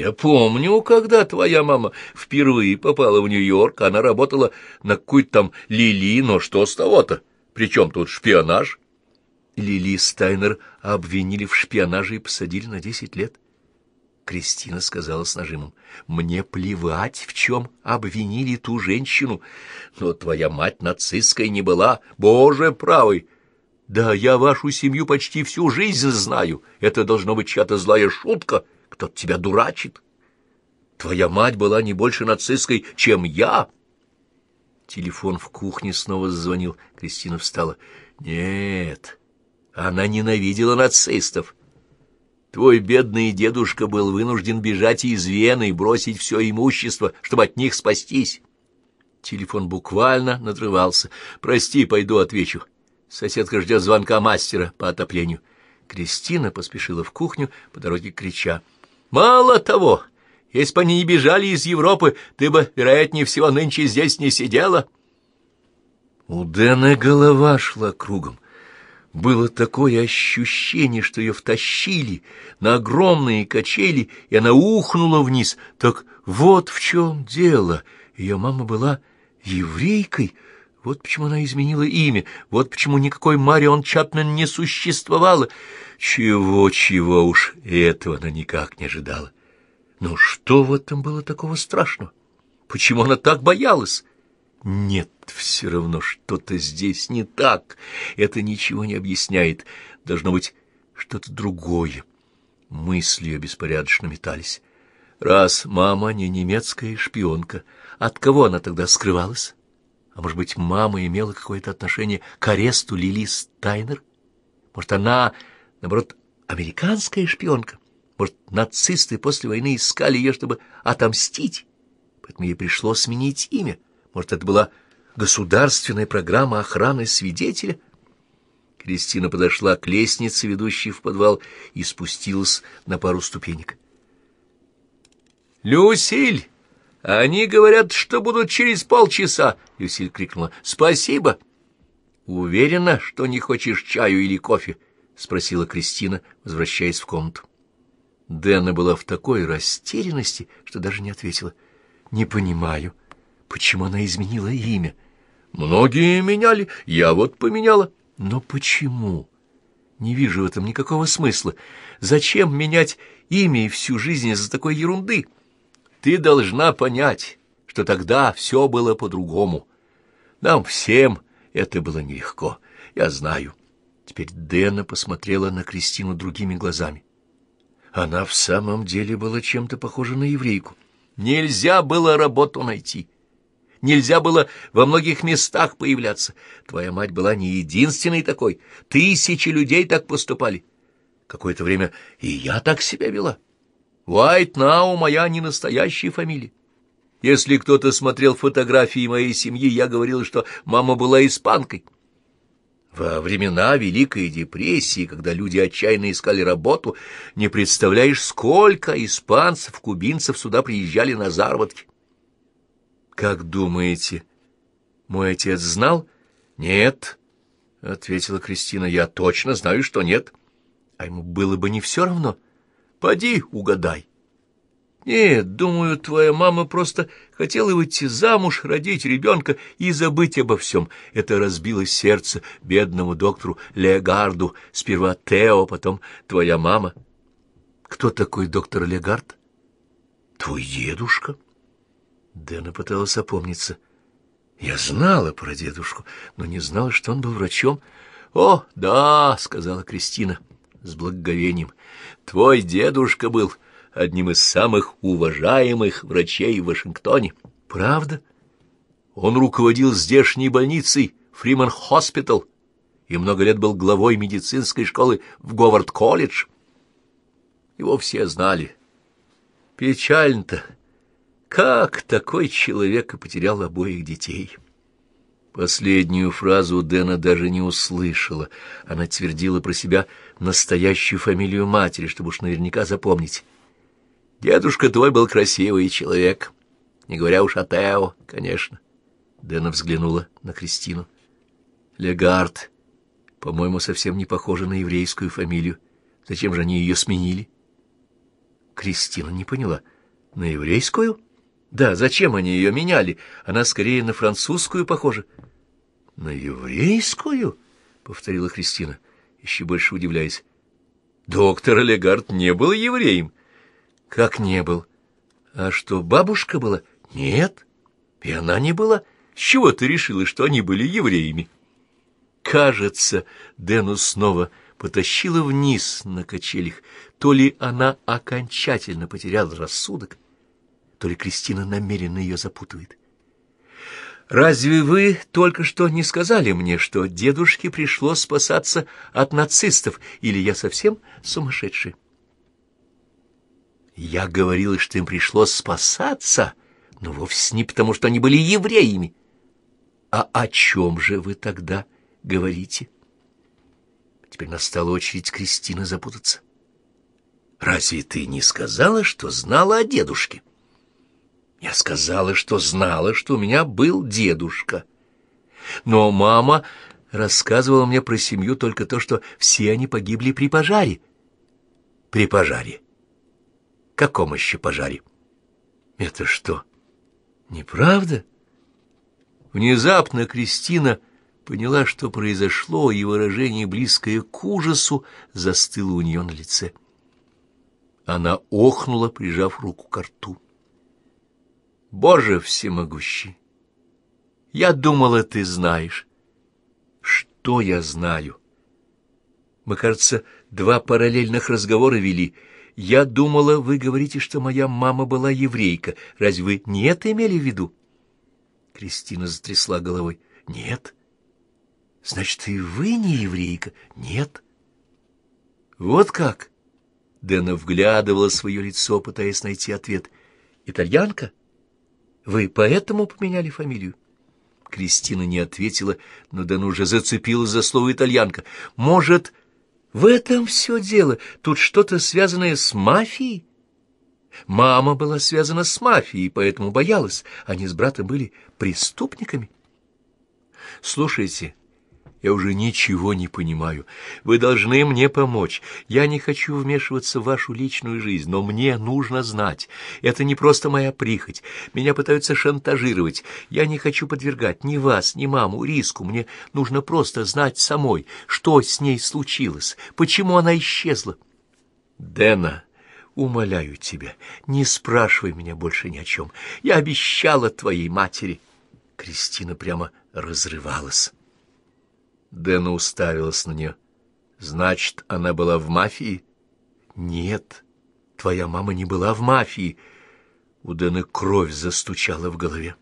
Я помню, когда твоя мама впервые попала в Нью-Йорк, она работала на какой-то там Лили, но что с того-то? Причем тут шпионаж? Лили Стайнер обвинили в шпионаже и посадили на десять лет. Кристина сказала с нажимом, «Мне плевать, в чем обвинили ту женщину, но твоя мать нацистской не была, боже правый!» «Да, я вашу семью почти всю жизнь знаю, это должно быть чья-то злая шутка, кто-то тебя дурачит. Твоя мать была не больше нацистской, чем я!» Телефон в кухне снова зазвонил. Кристина встала. «Нет, она ненавидела нацистов». Твой бедный дедушка был вынужден бежать из Вены и бросить все имущество, чтобы от них спастись. Телефон буквально надрывался. «Прости, пойду отвечу. Соседка ждет звонка мастера по отоплению». Кристина поспешила в кухню, по дороге крича. «Мало того, если бы они не бежали из Европы, ты бы, вероятнее всего, нынче здесь не сидела». У Дэна голова шла кругом. Было такое ощущение, что ее втащили на огромные качели, и она ухнула вниз. Так вот в чем дело. Ее мама была еврейкой, вот почему она изменила имя, вот почему никакой Марион Чапмен не существовало. Чего-чего уж этого она никак не ожидала. Но что в этом было такого страшного? Почему она так боялась? Нет, все равно что-то здесь не так. Это ничего не объясняет. Должно быть что-то другое. Мысли ее беспорядочно метались. Раз мама не немецкая шпионка, от кого она тогда скрывалась? А может быть, мама имела какое-то отношение к аресту Лили Стайнер? Может, она, наоборот, американская шпионка? Может, нацисты после войны искали ее, чтобы отомстить? Поэтому ей пришлось сменить имя. Может, это была государственная программа охраны свидетеля? Кристина подошла к лестнице, ведущей в подвал, и спустилась на пару ступенек. «Люсиль, они говорят, что будут через полчаса!» — Люсиль крикнула. «Спасибо!» «Уверена, что не хочешь чаю или кофе?» — спросила Кристина, возвращаясь в комнату. Дэна была в такой растерянности, что даже не ответила. «Не понимаю». Почему она изменила имя? Многие меняли, я вот поменяла. Но почему? Не вижу в этом никакого смысла. Зачем менять имя и всю жизнь из-за такой ерунды? Ты должна понять, что тогда все было по-другому. Нам всем это было нелегко, я знаю. Теперь Дэна посмотрела на Кристину другими глазами. Она в самом деле была чем-то похожа на еврейку. Нельзя было работу найти. Нельзя было во многих местах появляться. Твоя мать была не единственной такой. Тысячи людей так поступали. Какое-то время и я так себя вела. Уайт Нау моя не настоящая фамилия. Если кто-то смотрел фотографии моей семьи, я говорил, что мама была испанкой. Во времена Великой депрессии, когда люди отчаянно искали работу, не представляешь, сколько испанцев, кубинцев сюда приезжали на заработки. Как думаете, мой отец знал? Нет, — ответила Кристина, — я точно знаю, что нет. А ему было бы не все равно. Поди, угадай. Нет, думаю, твоя мама просто хотела выйти замуж, родить ребенка и забыть обо всем. Это разбило сердце бедному доктору Легарду. Сперва Тео, потом твоя мама. Кто такой доктор Легард? Твой дедушка. Дэна пыталась опомниться. Я знала про дедушку, но не знала, что он был врачом. — О, да, — сказала Кристина с благоговением, — твой дедушка был одним из самых уважаемых врачей в Вашингтоне. — Правда? Он руководил здешней больницей Фриман Хоспитал и много лет был главой медицинской школы в Говард-колледж. Его все знали. Печально-то. Как такой человек и потерял обоих детей? Последнюю фразу Дэна даже не услышала. Она твердила про себя настоящую фамилию матери, чтобы уж наверняка запомнить. Дедушка твой был красивый человек, не говоря уж о Тео, конечно. Дэна взглянула на Кристину. Легард, по-моему, совсем не похожа на еврейскую фамилию. Зачем же они ее сменили? Кристина не поняла. На еврейскую? Да, зачем они ее меняли? Она скорее на французскую похожа. На еврейскую? Повторила Кристина, еще больше удивляясь. Доктор Олегард не был евреем. Как не был? А что, бабушка была? Нет. И она не была. С чего ты решила, что они были евреями? Кажется, Дэну снова потащила вниз на качелях. То ли она окончательно потеряла рассудок, то ли Кристина намеренно ее запутывает. «Разве вы только что не сказали мне, что дедушке пришлось спасаться от нацистов, или я совсем сумасшедший?» «Я говорила, что им пришлось спасаться, но вовсе не потому, что они были евреями. А о чем же вы тогда говорите?» Теперь настала очередь Кристины запутаться. «Разве ты не сказала, что знала о дедушке?» Я сказала, что знала, что у меня был дедушка. Но мама рассказывала мне про семью только то, что все они погибли при пожаре. При пожаре. Каком еще пожаре? Это что, неправда? Внезапно Кристина поняла, что произошло, и выражение, близкое к ужасу, застыло у нее на лице. Она охнула, прижав руку к рту. Боже всемогущий! Я думала, ты знаешь. Что я знаю? Мы, кажется, два параллельных разговора вели. Я думала, вы говорите, что моя мама была еврейка. Разве вы не это имели в виду? Кристина затрясла головой. Нет. Значит, и вы не еврейка? Нет. Вот как? Дэна вглядывала свое лицо, пытаясь найти ответ. Итальянка? Вы поэтому поменяли фамилию? Кристина не ответила, но Дэн уже зацепилась за слово «итальянка». Может, в этом все дело? Тут что-то связанное с мафией? Мама была связана с мафией, поэтому боялась. Они с братом были преступниками. Слушайте, я уже ничего не понимаю. Вы должны мне помочь. Я не хочу вмешиваться в вашу личную жизнь, но мне нужно знать. Это не просто моя прихоть. Меня пытаются шантажировать. Я не хочу подвергать ни вас, ни маму риску. Мне нужно просто знать самой, что с ней случилось, почему она исчезла. Дэна, умоляю тебя, не спрашивай меня больше ни о чем. Я обещала твоей матери. Кристина прямо разрывалась. Дэна уставилась на нее. «Значит, она была в мафии?» «Нет, твоя мама не была в мафии». У Дэны кровь застучала в голове.